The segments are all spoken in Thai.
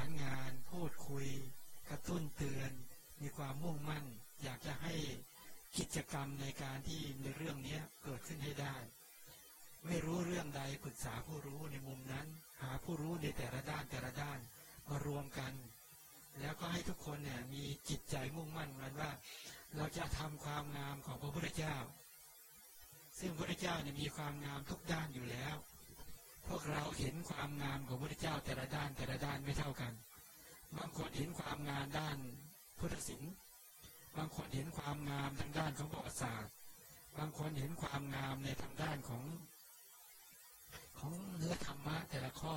านงาน พูดคุย กระตุ้นเตือน มีความมุ่งมั่น อยากจะให้กิจกรรมในการที่ในเรื่องนี้เกิดขึ้นให้ได้ ไม่รู้เรื่องใดปรึกษาผู้รู้ในมุมนั้น หาผู้รู้ในแต่ละด้านแต่ละด้านมารวมกัน แล้วก็ให้ทุกคนเนี่ยมีจิตใจมุ่งมั่นกันว่า เราจะทำความงามของพระพุทธเจ้า ซึ่งพระพุทธเจ้าเนี่ยมีความงามทุกด้านอยู่แล้ว พวกเราเห็นความงามของพระพุทธเจ้าแต่ละด้านแต่ละด้านไม่เท่ากัน บางคนเห็นความงามด้านพุทธศิลป์บางคนเห็นความงามทางด้านของประวัติศาสตร์ บางคนเห็นความงามในทางด้านของ ของเนื้อธรรมะแต่ละข้อ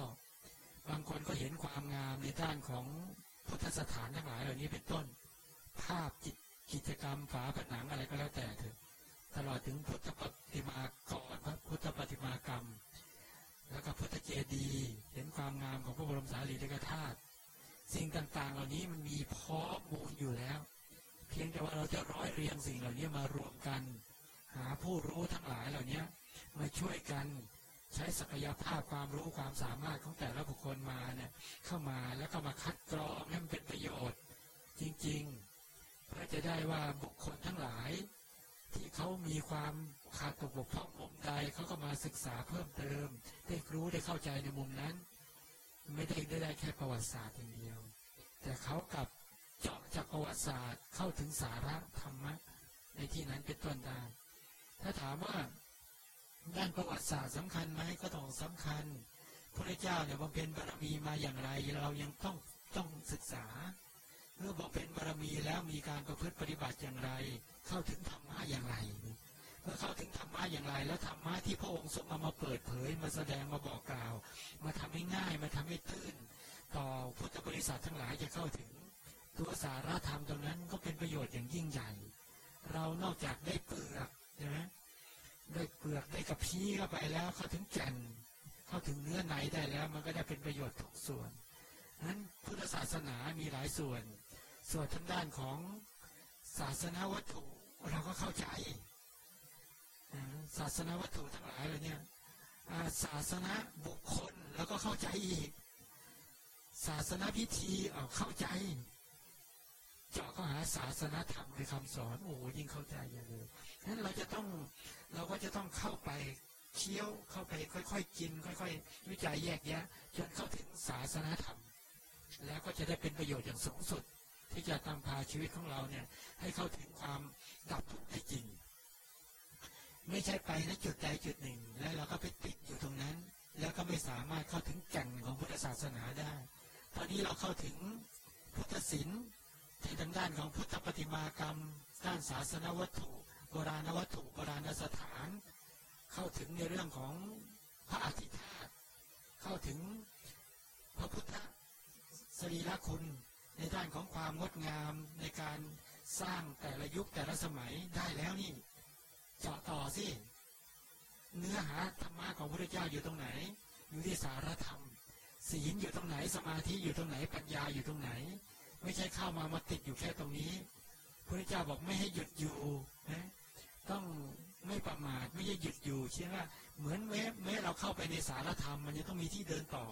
บางคนก็เห็นความงามในด้านของพุทธสถานทั้งหลายเหล่านี้เป็นต้น ภาพจิตกิจกรรมฝาผนังอะไรก็แล้วแต่เถอะตลอดถึงพุทธปฏิมากรพระพุทธปฏิมากรรม แล้วก็พุทธเจดีย์เห็นความงามของพระบรมสารีริกธาตุสิ่งต่างๆ เหล่านี้มันมีพร้อมมูลอยู่แล้ว เพียงแต่ว่าเราจะร้อยเรียงสิ่งเหล่านี้มารวมกัน หาผู้รู้ทั้งหลายเหล่านี้มาช่วยกันใช้ศักยภาพความรู้ความสามารถของแต่ละบุคคลมาเนี่ยเข้ามาแล้วก็มาคัดกรองให้มันเป็นประโยชน์ จริงๆ เพื่อจะได้ว่าบุคคลทั้งหลาย ที่เขามีความขาดตกบกพร่องมุมใดเขาก็มาศึกษาเพิ่มเติม ได้รู้ได้เข้าใจในมุมนั้น ไม่ได้ได้แค่ประวัติศาสตร์อย่างเดียว แต่เขากับเจาะจากประวัติศาสตร์เข้าถึงสาระธรรมะในที่นั้นเป็นต้นได้ถ้าถามว่าด้านประวัติศาสตร์สำคัญไหมก็ต้องสำคัญพระเจ้าเนี่ยบำเพ็ญบารมีมาอย่างไร เรายังต้องต้องศึกษา เมื่อบำเพ็ญบารมีแล้วมีการประพฤติปฏิบัติอย่างไร เข้าถึงธรรมะอย่างไร เมื่อเข้าถึงธรรมะอย่างไร แล้วธรรมะที่พระองค์ทรงเอามาเปิดเผยมาแสดงมาบอกกล่าว มาทำให้ง่ายมาทำให้ตื้น ต่อพุทธบริษัททั้งหลายจะเข้าถึง ตัวสาระธรรมตรงนั้นก็เป็นประโยชน์อย่างยิ่งใหญ่ เรานอกจากได้เปลือกใช่ไหมได้เปลือกได้กระพี้เข้าไปแล้วเข้าถึงแก่นเข้าถึงเนื้อในได้แล้วมันก็ได้เป็นประโยชน์ทุกส่วนนั้นพุทธศาสนามีหลายส่วน ส่วนทางด้านของศาสนาวัตถุเราก็เข้าใจศาสนาวัตถุทั้งหลายเลยเนี่ยศาสนาบุคคลแล้วก็เข้าใจอีก ศาสนาพิธีเอาเข้าใจ เจาะเข้าหาศาสนาธรรมคือคำสอนโอ้ยิ่งเข้าใจอย่างเลยนั้นเราจะต้องเราก็จะต้องเข้าไปเคี้ยวเข้าไปค่อยๆกิน ค่อย ๆ วิจัยแยกแยะจนเข้าถึงศาสนาธรรม แล้วก็จะได้เป็นประโยชน์อย่างสูงสุด ที่จะตามพาชีวิตของเราเนี่ย ให้เข้าถึงความดับทุกข์ได้จริง ไม่ใช่ไปณจุดใดจุดหนึ่ง แล้วเราก็ไปติดอยู่ตรงนั้น แล้วก็ไม่สามารถเข้าถึงแก่นของพุทธศาสนาได้ ตอนนี้เราเข้าถึงพุทธศิลป์ที่ทางด้านของพุทธปฏิมากรรม ด้านศาสนวัตถุ โบราณวัตถุโบราณสถาน เข้าถึงในเรื่องของพระอธิธาตเข้าถึงพระพุทธสรีระคุณ ในด้านของความงดงามในการสร้างแต่ละยุคแต่ละสมัยได้แล้วนี่เจาะต่อสิเนื้อหาธรรมะของพระเจ้าอยู่ตรงไหน อยู่ที่สารธรรม ศีลอยู่ตรงไหนสมาธิอยู่ตรงไหนปัญญาอยู่ตรงไหน ไม่ใช่เข้ามามาติดอยู่แค่ตรงนี้พระเจ้าบอกไม่ให้หยุดอยู่นะต้องไม่ประมาทไม่ใช่หยุดอยู่เช่นว่าเหมือนแม้แม้เราเข้าไปในสารธรรม มันจะต้องมีที่เดินต่อ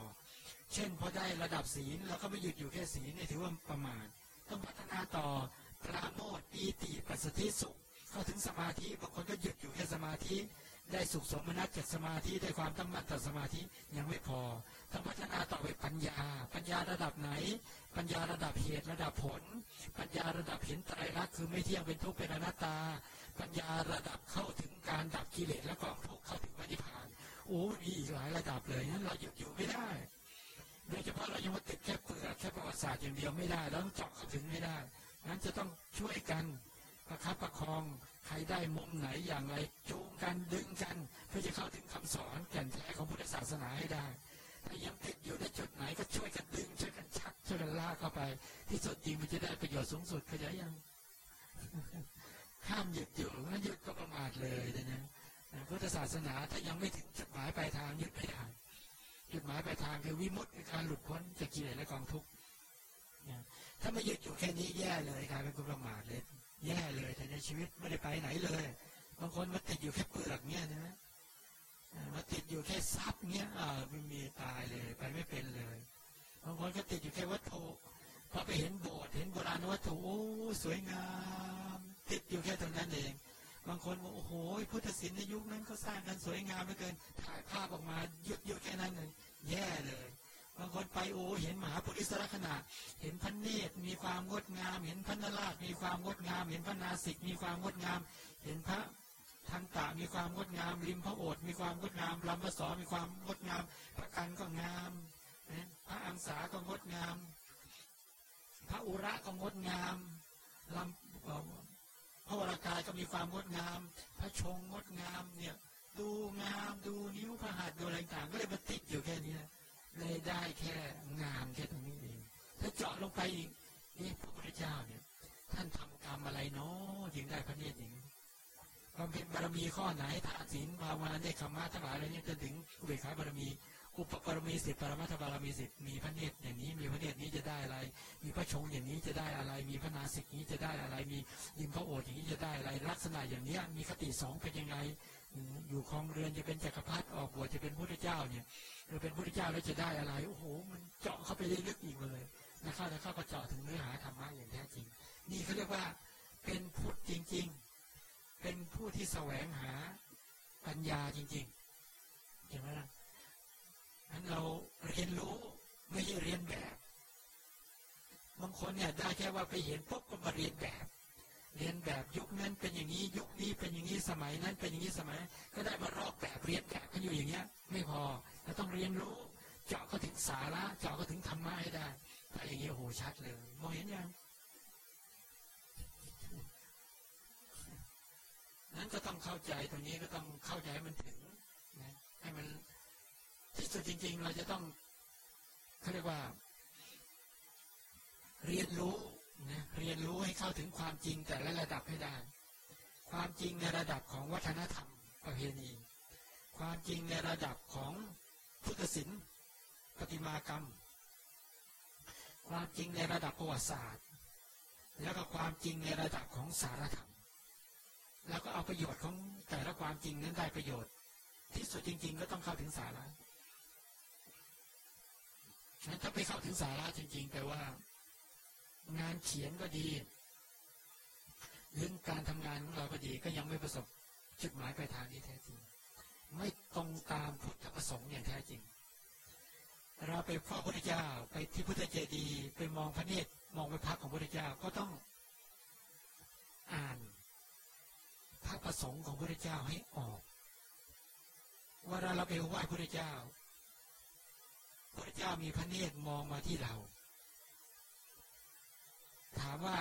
เช่นพอได้ระดับศีลเราก็ไม่หยุดอยู่แค่ศีลนี่ถือว่าประมาทต้องพัฒนาต่อปราโมทปีติปัสสติสุขเข้าถึงสมาธิบางคนก็หยุดอยู่แค่สมาธิ ได้สุขสมนัตจากสมาธิได้ความตั้งมั่นต่อสมาธิยังไม่พอต้องพัฒนาต่อไปปัญญา ปัญญาระดับไหน ปัญญาระดับเหตุระดับผล ปัญญาระดับเห็นไตรลักษณ์คือไม่เที่ยงเป็นทุกข์เป็นอนัตตา ปัญญาระดับเข้าถึงการดับกิเลสแล้วก็ทุกเข้าถึงปฏิพานโอ้มีอีกหลายระดับเลยนั้นเราหยุดอยู่ ยังมาติดแค่เปลือกแค่ประวัติศาสตร์อย่างเดียวไม่ได้แล้วเจาะเข้าถึงไม่ได้นั้นจะต้องช่วยกันประคับประคองใครได้มุมไหนอย่างไรจูงกันดึงกันเพื่อจะเข้าถึงคำสอนแก่นแท้ของพุทธศาสนาให้ได้ถ้ายังติดอยู่ในจุดไหนก็ช่วยกันดึงช่วยกันชักช่วยกันลากเข้าไป ที่สุดจริงมันจะได้ประโยชน์สูงสุดขยายยังห้ามหยุดอยู่ถ้าหยุดก็ประมาทเลยนะพุทธศาสนาถ้ายังไม่ถึงจุดหมายปลายทางหยุดไม่ได้ จุดหมายปลายทางคือวิมุตติการหลุดพ้นจากกิเลสและกองทุกข์ถ้าไม่หยุดอยู่แค่นี้แย่เลยกลายเป็นคนประมาทเลย แย่เลยแต่ในชีวิตไม่ได้ไปไหนเลยบางคนมาติดอยู่แค่เปลือกเนี้ยนะมาติดอยู่แค่ซับเนี้ยอ่าไม่มีตายเลยไปไม่เป็นเลยบางคนก็ติดอยู่แค่วัตถุพอไปเห็นโบสถ์เห็นโบราณวัตถุสวยงาม ติดอยู่แค่ตรงนั้นเอง บางคนบอกโอ้โหพุทธศิลป์ในยุคนั้นก็สร้างกันสวยงามเหลือเกิน ถ่ายภาพออกมาหยุดหยุดแค่นั้นเลยแย่เลยบางคนไปโอ้เห็นมหาปุริสลักษณะ เห็นพระเนตรมีความงดงาม เห็นพระนราชมีความงดงาม เห็นพระนาสิกมีความงดงาม เห็นพระทันตะมีความงดงาม ริมพระโอษฐ์มีความงดงามลำพระสอมีความงดงาม พระกันก็งามพระอังสาก็งดงาม พระอุระก็งดงามลำ ระวรากายก็มีความงดงาม พระชงงดงามเนี่ย ดูงามดูนิ้วพระหัตถ์ดูอะไรต่างก็เลยมาติดอยู่แค่นี้เลยได้แค่งามแค่ตรงนี้เองถ้าเจาะลงไปอีกนี่พระพุทธเจ้าเนี่ย ท่านทำกรรมอะไรเนาะจึงได้พระเนตรอย่างนี้ความเป็นบารมีข้อไหนทานศีลภาวนาได้คำมาทั้งหลายอะไรเนี้จะถึงอุเบกขาบารมี อุปบารมีสิบปรมัตถบารมีสิบมีพระเนตรอย่างนี้ มีพระเนตรนี้จะได้อะไร มีพระชงอย่างนี้จะได้อะไร มีพระนาสิกนี้จะได้อะไร มียิมพระโอษฐ์อย่างนี้จะได้อะไร ลักษณะอย่างนี้มีคติสองเป็นยังไง อยู่คลองเรือนจะเป็นจักรพรรดิออกบวชจะเป็นพระเจ้าเนี่ยเราเป็นพระเจ้าแล้วจะได้อะไร โอ้โห มันเจาะเข้าไปลึกอีกเลยนะครับแล้วเข้าก็เจาะถึงเนื้อหาธรรมะอย่างแท้จริง นี่เขาเรียกว่าเป็นพุทธจริง ๆ เป็นผู้ที่แสวงหาปัญญาจริงๆเห็นไหมล่ะ เราเรียนรู้ไม่ใช่เรียนแบบ บางคนเนี่ยได้แค่ว่าไปเห็นปุ๊บก็มาเรียนแบบ เรียนแบบยุคนั้นเป็นอย่างนี้ยุคนี้เป็นอย่างนี้สมัยนั้นเป็นอย่างนี้สมัย ก็ได้มารอบแบบเรียนแบบกันอยู่อย่างเงี้ย ไม่พอเราต้องเรียนรู้ เจาะก็ถึงสาระเจาะก็ถึงธรรมะให้ได้ถ้าอย่างนี้โอ้โหชัดเลยมองเห็นยังนั้นก็ต้องเข้าใจตรงนี้ก็ต้องเข้าใจมันถึงนะให้มันที่ สุดจริง ๆ เราจะต้องเขาเรียกว่า เรียนรู้นะเรียนรู้ให้เข้าถึงความจริงแต่ละระดับให้ได้ ความจริงในระดับของวัฒนธรรมประเพณี ความจริงในระดับของพุทธศิลป์ปฏิมากรรม ความจริงในระดับประวัติศาสตร์ แล้วก็ความจริงในระดับของสารธรรม แล้วก็เอาประโยชน์ของแต่ละความจริงนั้นได้ประโยชน์ ที่สุดจริง ๆ ก็ต้องเข้าถึงสาระ ถ้าไปเข้าถึงสาระจริงๆแปลว่า งานเขียนก็ดีเรื่องการทำงานของเราก็ดีก็ยังไม่ประสบจุดหมายปลายทางที่แท้จริง ไม่ตรงตามพุทธประสงค์อย่างแท้จริง เราไปพระพุทธเจ้าไปที่พุทธเจดีย์ไปมองพระเนตรมองไปพักของพระพุทธเจ้าก็ต้องอ่านพระประสงค์ของพระพุทธเจ้าให้ออกว่าเราไปไหว้พระพุทธเจ้า พระเจ้ามีพระเนตรมองมาที่เรา ถามว่า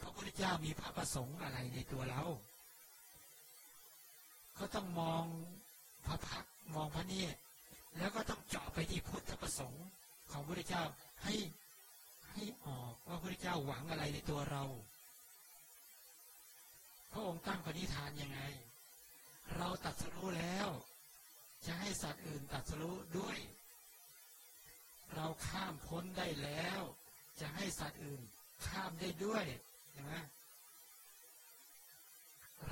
พระพุทธเจ้ามีพระประสงค์อะไรในตัวเรา ก็ต้องมองพระพักมองพระเนตรแล้วก็ต้องเจาะไปที่พุทธประสงค์ของพระพุทธเจ้าให้ให้ออกว่าพระพุทธเจ้าหวังอะไรในตัวเรา พระองค์ตั้งปณิธานยังไง เราตัดสู้แล้ว จะให้สัตว์อื่นตัดสู้ด้วย เราข้ามพ้นได้แล้ว จะให้สัตว์อื่นข้ามได้ด้วยใช่ไหม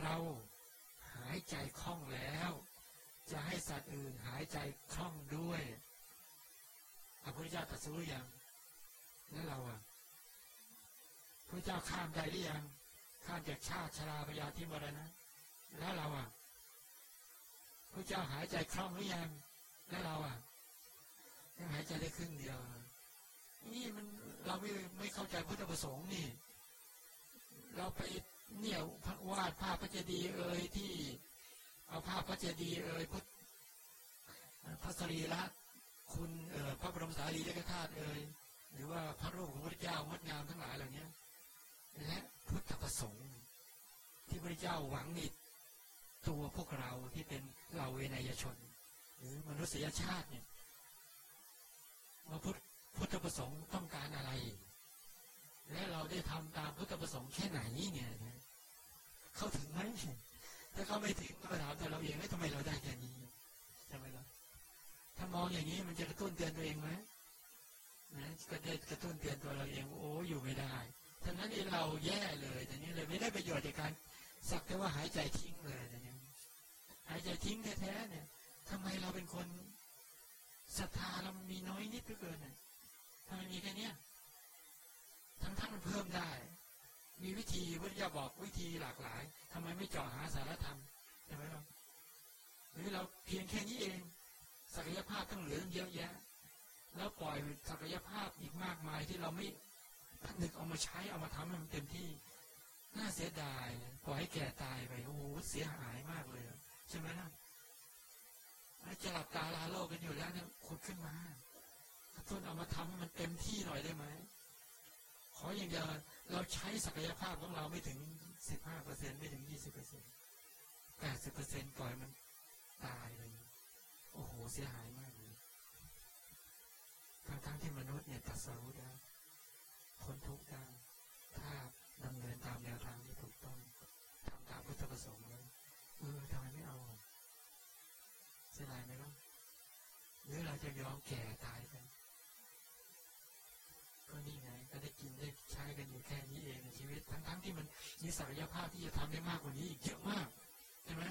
เราหายใจคล่องแล้ว จะให้สัตว์อื่นหายใจคล่องด้วยพระพุทธเจ้าตรัสรู้ยังแล้วเราอะพระเจ้าข้ามได้หรือยัง ข้ามจากชาติชราพยาธิมรณะแล้วเราอะพระเจ้าหายใจคล่องหรือยัง แล้วเราอะ หายใจได้ครึ่งเดียว นี่มันเราไม่ไม่เข้าใจพุทธประสงค์นี่ เราไปเนี่ยวาดภาพพระเจดีย์เอ่ยที่เอาภาพพระเจดีย์เอ่ยพุทธพระสรีระคุณเอ่อพระบรมสารีริกธาตุเอ่ยหรือว่าพระรูปของพระเจ้างดงามทั้งหลายเหล่านี้และพุทธประสงค์ ที่พระเจ้าหวังในตัวพวกเราที่เป็นเราเวนยชน หรือมนุษยชาติเนี่ย ว่าพุทพุทธประสงค์ต้องการอะไร และเราได้ทำตามพุทธประสงค์แค่ไหนเนี่ยเข้าถึงไหมถ้าเขาไม่ถึงก็ถามแต่เราเองว่าทำไมเราได้แค่นี้ใช่ไหมล่ะถ้ามองอย่างนี้มันจะกระตุ้นเตือนตัวเองไหมนะก็ได้กระตุ้นเตือนตัวเราเองโอ้อยู่ไม่ได้ทั้งนั้นเองเราแย่เลยแต่นี้เลยไม่ได้ประโยชน์จากการสักแต่ว่าหายใจทิ้งเลยแต่นี้หายใจทิ้งแท้ๆเนี่ยทำไมเราเป็นคน ศรัทธาเรามีน้อยนิดเพื่อเกินทำไมมีแค่นี้ทั้งท่านเพิ่มได้ มีวิธีวิทยาบอกวิธีหลากหลาย ทำไมไม่เจาะหาสารธรรมใช่ไหมเราหรือเราเพียงแค่นี้เอง ศักยภาพต้องเหลือเยอะแยะ แล้วปล่อยศักยภาพอีกมากมายที่เราไม่นึกเอามาใช้เอามาทำให้มันเต็มที่ น่าเสียดายปล่อยให้แก่ตายไปโอ้โหเสียหายมากเลย ใช่ไหมล่ะ จะหลับตาลาโลกกันอยู่แล้วเนี่ยขุดขึ้นมาต้นเอามาทำให้มันเต็มที่หน่อยได้ไหมขออย่างเดียวเราใช้ศักยภาพของเราไม่ถึงสิบห้าเปอร์เซ็นไม่ถึงยี่สิบเปอร์เซ็นแปดสิบเปอร์เซ็นปล่อยมันตายเลย โอ้โหเสียหายมากเลยทั้งทั้งที่มนุษย์เนี่ยตัดสู้ได้พ้นทุกข์ได้ถ้าดำเนินตามแนวทางที่ถูกต้องทำตามพุทธประสงค์แล้วเออทำไมไม่เอาเสียดายไหมล่ะหรือเรา จะยอมแก่ตายไปก็นี่ไงก็ได้กินได้ใช้กันอยู่แค่นี้เองในชีวิต ทั้งๆทที่มันมีศักยภาพที่จะทำได้มากกว่านี้อีกเยอะมากใช่ไหม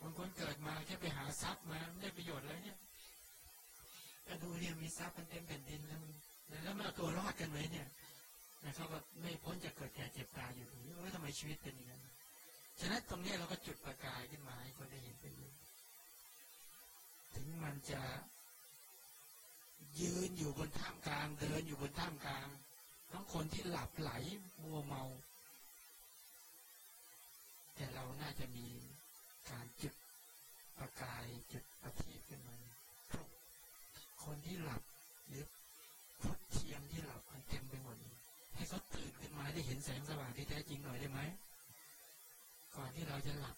บางคนเกิดมาแค่ไปหาทรัพย์มาไม่ได้ประโยชน์อะไรเนี่ยก็ดูเนี่ยมีทรัพย์มันเต็มแผ่นดินแล้วแล้วมันเอาตัวรอดกันไหมเนี่ยนะครับว่าไม่พ้นจะเกิดแก่เจ็บตายอยู่ตรงนี้ว่าทำไมชีวิตเป็นอย่างนั้นฉะนั้นตรงนี้เราก็จุดประกายขึ้นมาให้คนได้เห็นไปเลยถึงมันจะ ยืนอยู่บนท่ามกลาง เดินอยู่บนท่ามกลาง ทั้งคนที่หลับไหลมัวเมา แต่เราน่าจะมีการจุดประกายจุดประทีปขึ้นมาคนที่หลับหรือพุทเทียมที่หลับมันเต็มไปหมดให้เขาตื่นขึ้นมาได้เห็นแสงสว่างที่แท้จริงหน่อยได้ไหมก่อนที่เราจะหลับ